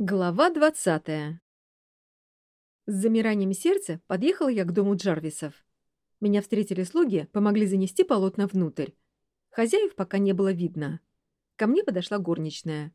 Глава 20 С замиранием сердца подъехал я к дому Джарвисов. Меня встретили слуги, помогли занести полотна внутрь. Хозяев пока не было видно. Ко мне подошла горничная.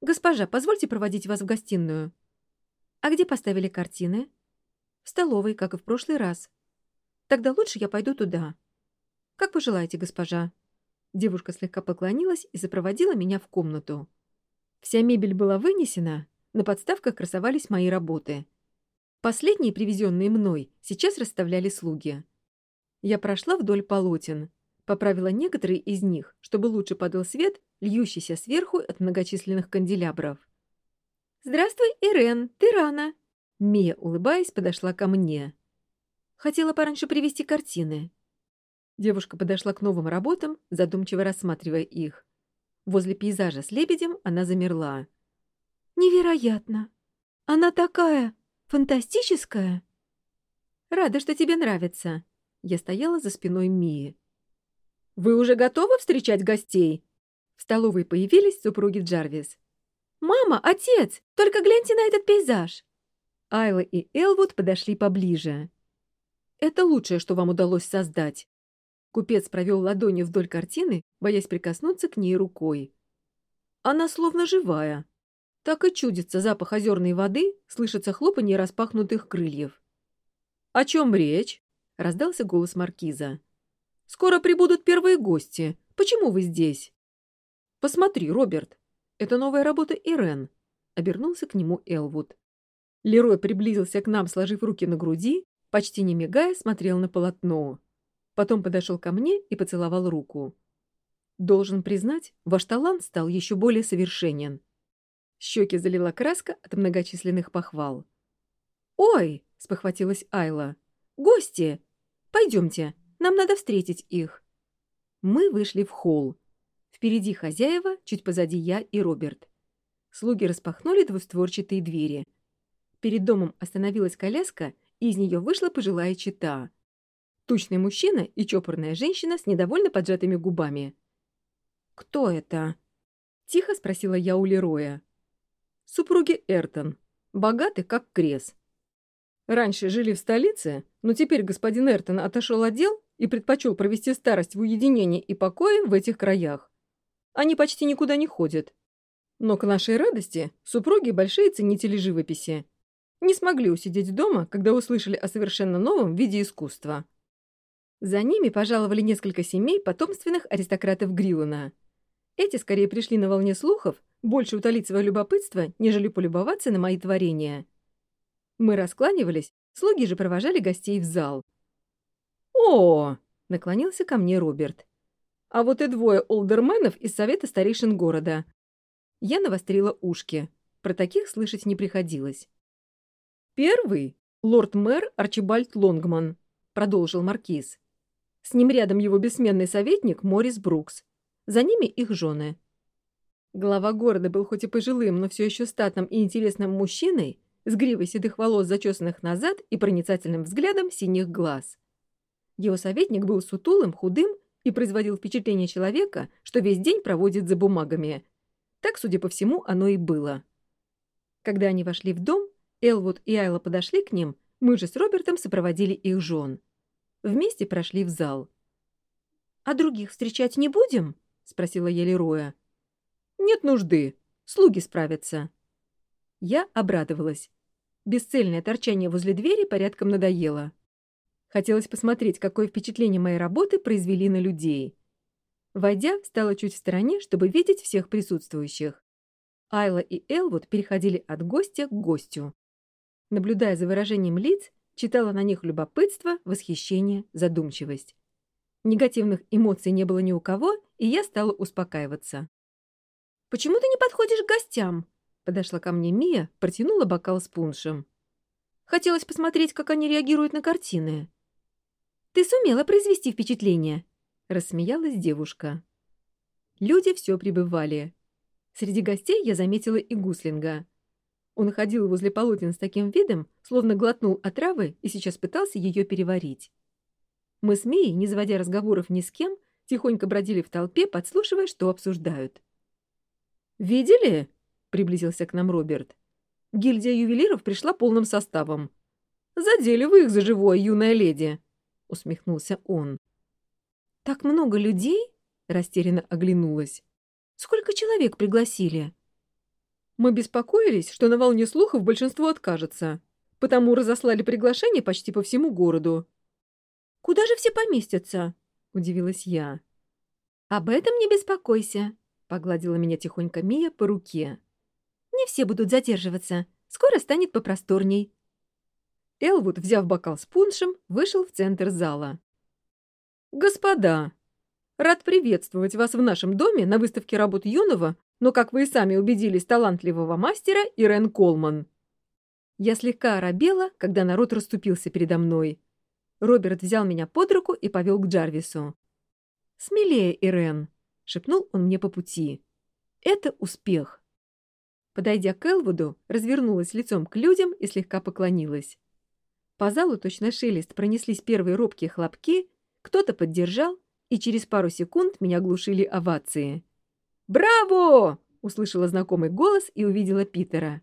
«Госпожа, позвольте проводить вас в гостиную». «А где поставили картины?» «В столовой, как и в прошлый раз». «Тогда лучше я пойду туда». «Как пожелаете, госпожа». Девушка слегка поклонилась и запроводила меня в комнату. Вся мебель была вынесена, на подставках красовались мои работы. Последние, привезенные мной, сейчас расставляли слуги. Я прошла вдоль полотен, поправила некоторые из них, чтобы лучше падал свет, льющийся сверху от многочисленных канделябров. «Здравствуй, Ирен, ты рано!» Мия, улыбаясь, подошла ко мне. Хотела пораньше привезти картины. Девушка подошла к новым работам, задумчиво рассматривая их. возле пейзажа с лебедем она замерла. «Невероятно! Она такая фантастическая!» «Рада, что тебе нравится!» Я стояла за спиной Мии. «Вы уже готовы встречать гостей?» В столовой появились супруги Джарвис. «Мама, отец, только гляньте на этот пейзаж!» Айла и Элвуд подошли поближе. «Это лучшее, что вам удалось создать», Купец провел ладонью вдоль картины, боясь прикоснуться к ней рукой. Она словно живая. Так и чудится запах озерной воды, слышится хлопанье распахнутых крыльев. «О чем речь?» — раздался голос маркиза. «Скоро прибудут первые гости. Почему вы здесь?» «Посмотри, Роберт. Это новая работа Ирен», — обернулся к нему Элвуд. Лерой приблизился к нам, сложив руки на груди, почти не мигая смотрел на полотно. Потом подошел ко мне и поцеловал руку. Должен признать, ваш талант стал еще более совершенен. Щеки залила краска от многочисленных похвал. «Ой!» — спохватилась Айла. «Гости! Пойдемте, нам надо встретить их». Мы вышли в холл. Впереди хозяева, чуть позади я и Роберт. Слуги распахнули двустворчатые двери. Перед домом остановилась коляска, и из нее вышла пожилая чита. Тучный мужчина и чопорная женщина с недовольно поджатыми губами. «Кто это?» — тихо спросила я у Лероя. «Супруги Эртон. Богаты, как крес. Раньше жили в столице, но теперь господин Эртон отошел от дел и предпочел провести старость в уединении и покое в этих краях. Они почти никуда не ходят. Но к нашей радости супруги большие ценители живописи. Не смогли усидеть дома, когда услышали о совершенно новом виде искусства. За ними пожаловали несколько семей потомственных аристократов Гриллана. Эти скорее пришли на волне слухов, больше утолить свое любопытство, нежели полюбоваться на мои творения. Мы раскланивались, слуги же провожали гостей в зал. «О!» — наклонился ко мне Роберт. «А вот и двое олдерменов из совета старейшин города». Я навострила ушки. Про таких слышать не приходилось. «Первый — лорд-мэр Арчибальд Лонгман», — продолжил маркиз. С ним рядом его бессменный советник Морис Брукс. За ними их жены. Глава города был хоть и пожилым, но все еще статным и интересным мужчиной, с гривой седых волос, зачесанных назад и проницательным взглядом синих глаз. Его советник был сутулым, худым и производил впечатление человека, что весь день проводит за бумагами. Так, судя по всему, оно и было. Когда они вошли в дом, Элвуд и Айла подошли к ним, мы же с Робертом сопроводили их жен вместе прошли в зал. «А других встречать не будем?» — спросила я Лероя. «Нет нужды. Слуги справятся». Я обрадовалась. Бесцельное торчание возле двери порядком надоело. Хотелось посмотреть, какое впечатление мои работы произвели на людей. Войдя, встала чуть в стороне, чтобы видеть всех присутствующих. Айла и Элвуд переходили от гостя к гостю. Наблюдая за выражением лиц, читала на них любопытство, восхищение, задумчивость. Негативных эмоций не было ни у кого, и я стала успокаиваться. «Почему ты не подходишь к гостям?» Подошла ко мне Мия, протянула бокал с пуншем. «Хотелось посмотреть, как они реагируют на картины». «Ты сумела произвести впечатление», — рассмеялась девушка. Люди все прибывали. Среди гостей я заметила и гуслинга. он ходил возле полотен с таким видом, словно глотнул отравы и сейчас пытался ее переварить. Мы с Мией, не заводя разговоров ни с кем, тихонько бродили в толпе, подслушивая, что обсуждают. «Видели?» — приблизился к нам Роберт. «Гильдия ювелиров пришла полным составом. Задели вы их за живое, юная леди!» — усмехнулся он. «Так много людей?» — растерянно оглянулась. «Сколько человек пригласили?» Мы беспокоились, что на волне слухов большинство откажется, потому разослали приглашение почти по всему городу. «Куда же все поместятся?» — удивилась я. «Об этом не беспокойся», — погладила меня тихонько Мия по руке. «Не все будут задерживаться. Скоро станет попросторней». Элвуд, взяв бокал с пуншем, вышел в центр зала. «Господа, рад приветствовать вас в нашем доме на выставке работ юного но, как вы и сами убедились, талантливого мастера Ирен Колман. Я слегка оробела, когда народ расступился передо мной. Роберт взял меня под руку и повел к Джарвису. «Смелее, Ирен», — шепнул он мне по пути. «Это успех». Подойдя к Элвуду, развернулась лицом к людям и слегка поклонилась. По залу точно шелест пронеслись первые робкие хлопки, кто-то поддержал, и через пару секунд меня глушили овации. Браво! услышала знакомый голос и увидела Питера.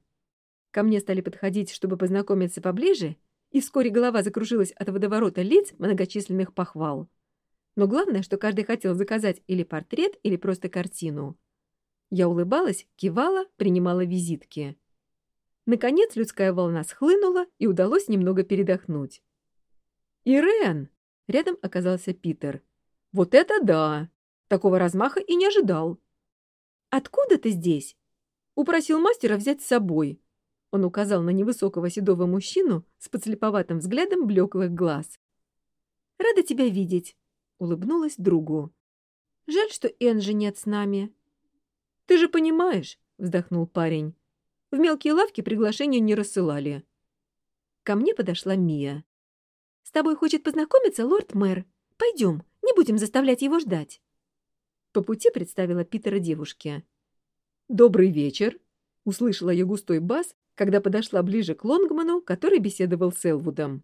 Ко мне стали подходить, чтобы познакомиться поближе, и вскоре голова закружилась от водоворота лиц многочисленных похвал. Но главное, что каждый хотел заказать или портрет, или просто картину. Я улыбалась, кивала, принимала визитки. Наконец людская волна схлынула, и удалось немного передохнуть. «Ирен!» — рядом оказался Питер. «Вот это да! Такого размаха и не ожидал!» «Откуда ты здесь?» Упросил мастера взять с собой. Он указал на невысокого седого мужчину с подслеповатым взглядом блеклых глаз. «Рада тебя видеть», — улыбнулась другу. «Жаль, что Энжи нет с нами». «Ты же понимаешь», — вздохнул парень. «В мелкие лавки приглашения не рассылали». Ко мне подошла Мия. «С тобой хочет познакомиться лорд-мэр. Пойдем, не будем По пути представила Питера девушке. «Добрый вечер!» — услышала я густой бас, когда подошла ближе к Лонгману, который беседовал с Элвудом.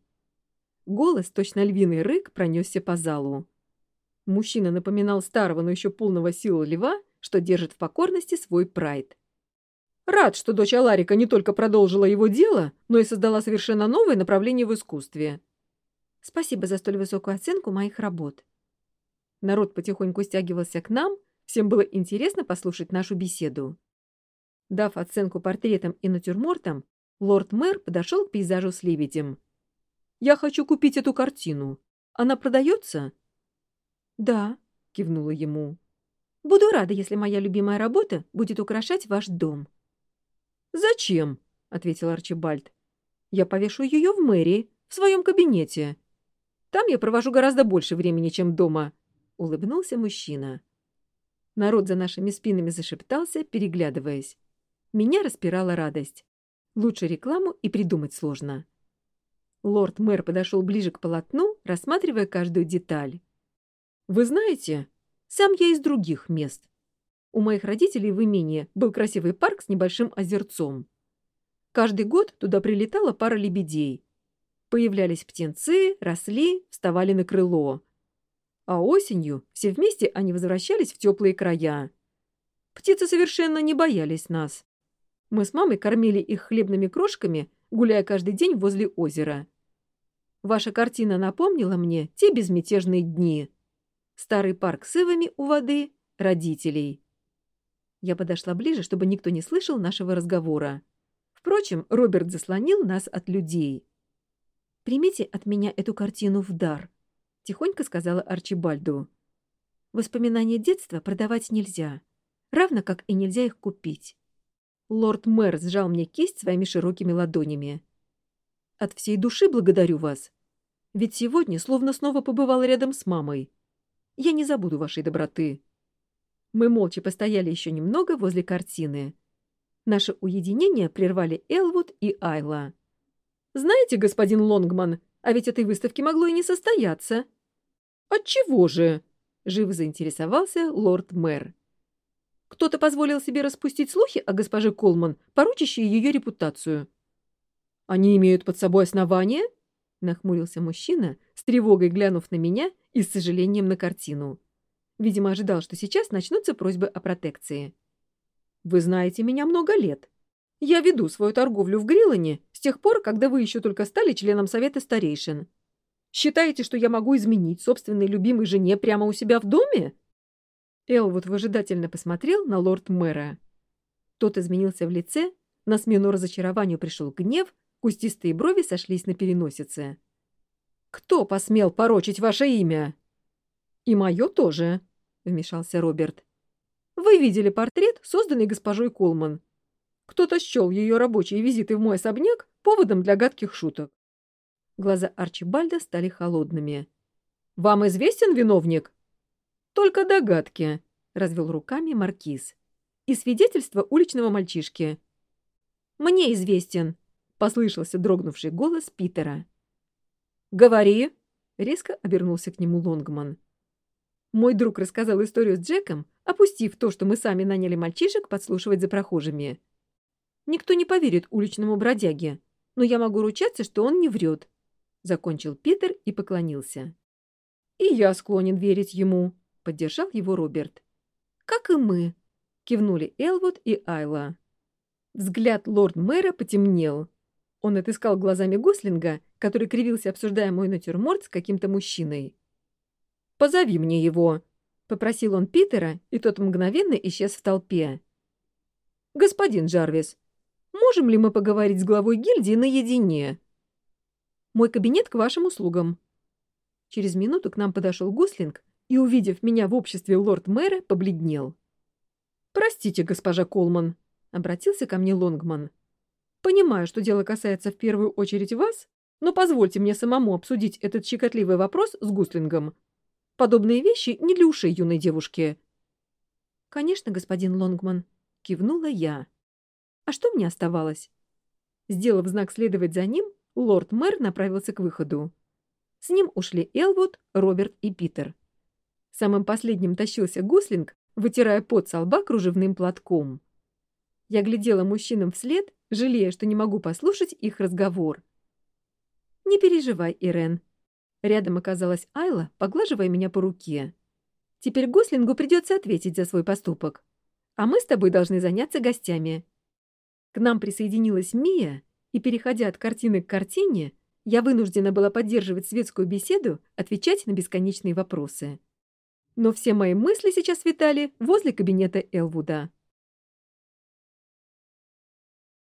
Голос, точно львиный рык, пронесся по залу. Мужчина напоминал старого, но еще полного силы льва, что держит в покорности свой прайд. «Рад, что дочь Аларика не только продолжила его дело, но и создала совершенно новое направление в искусстве». «Спасибо за столь высокую оценку моих работ», Народ потихоньку стягивался к нам, всем было интересно послушать нашу беседу. Дав оценку портретам и натюрмортам, лорд-мэр подошел к пейзажу с лебедем. «Я хочу купить эту картину. Она продается?» «Да», — кивнула ему. «Буду рада, если моя любимая работа будет украшать ваш дом». «Зачем?» — ответил Арчибальд. «Я повешу ее в мэрии, в своем кабинете. Там я провожу гораздо больше времени, чем дома улыбнулся мужчина. Народ за нашими спинами зашептался, переглядываясь. Меня распирала радость. Лучше рекламу и придумать сложно. Лорд-мэр подошел ближе к полотну, рассматривая каждую деталь. «Вы знаете, сам я из других мест. У моих родителей в имении был красивый парк с небольшим озерцом. Каждый год туда прилетала пара лебедей. Появлялись птенцы, росли, вставали на крыло. А осенью все вместе они возвращались в теплые края. Птицы совершенно не боялись нас. Мы с мамой кормили их хлебными крошками, гуляя каждый день возле озера. Ваша картина напомнила мне те безмятежные дни. Старый парк с ивами у воды, родителей. Я подошла ближе, чтобы никто не слышал нашего разговора. Впрочем, Роберт заслонил нас от людей. «Примите от меня эту картину в дар», тихонько сказала Арчибальду. «Воспоминания детства продавать нельзя, равно как и нельзя их купить». Лорд-мэр сжал мне кисть своими широкими ладонями. «От всей души благодарю вас. Ведь сегодня словно снова побывал рядом с мамой. Я не забуду вашей доброты». Мы молча постояли еще немного возле картины. Наше уединение прервали Элвуд и Айла. Знаете, господин Лонгман, а ведь этой выставки могло и не состояться. Отчего же? Живо заинтересовался лорд-мэр. Кто-то позволил себе распустить слухи о госпоже Колман, поручащей ее репутацию. Они имеют под собой основания? Нахмурился мужчина, с тревогой глянув на меня и с сожалением на картину. Видимо, ожидал, что сейчас начнутся просьбы о протекции. «Вы знаете меня много лет», Я веду свою торговлю в Грилане с тех пор, когда вы еще только стали членом Совета Старейшин. Считаете, что я могу изменить собственной любимой жене прямо у себя в доме?» Элвуд выжидательно посмотрел на лорд-мэра. Тот изменился в лице, на смену разочарованию пришел гнев, кустистые брови сошлись на переносице. «Кто посмел порочить ваше имя?» «И мое тоже», — вмешался Роберт. «Вы видели портрет, созданный госпожой Колман. Кто-то счел ее рабочие визиты в мой особняк поводом для гадких шуток». Глаза Арчибальда стали холодными. «Вам известен виновник?» «Только догадки», — развел руками маркиз. «И свидетельство уличного мальчишки». «Мне известен», — послышался дрогнувший голос Питера. «Говори», — резко обернулся к нему Лонгман. Мой друг рассказал историю с Джеком, опустив то, что мы сами Никто не поверит уличному бродяге, но я могу ручаться, что он не врет», — закончил Питер и поклонился. «И я склонен верить ему», — поддержал его Роберт. «Как и мы», — кивнули Элвуд и Айла. Взгляд лорд-мэра потемнел. Он отыскал глазами Гослинга, который кривился, обсуждая мой натюрморт с каким-то мужчиной. «Позови мне его», — попросил он Питера, и тот мгновенно исчез в толпе. «Господин Джарвис, можем ли мы поговорить с главой гильдии наедине?» «Мой кабинет к вашим услугам». Через минуту к нам подошел Гослинг и, увидев меня в обществе лорд-мэра, побледнел. «Простите, госпожа Колман», — обратился ко мне Лонгман. «Понимаю, что дело касается в первую очередь вас, но позвольте мне самому обсудить этот щекотливый вопрос с Гуслингом. Подобные вещи не для ушей юной девушки». «Конечно, господин Лонгман», — кивнула я.«А что мне оставалось?» Сделав знак следовать за ним, лорд-мэр направился к выходу. С ним ушли Элвуд, Роберт и Питер. Самым последним тащился Гуслинг, вытирая пот со лба кружевным платком. Я глядела мужчинам вслед, жалея, что не могу послушать их разговор. «Не переживай, Ирен», Рядом оказалась Айла, поглаживая меня по руке. «Теперь Гослингу придется ответить за свой поступок. А мы с тобой должны заняться гостями». К нам присоединилась Мия, и, переходя от картины к картине, я вынуждена была поддерживать светскую беседу, отвечать на бесконечные вопросы. Но все мои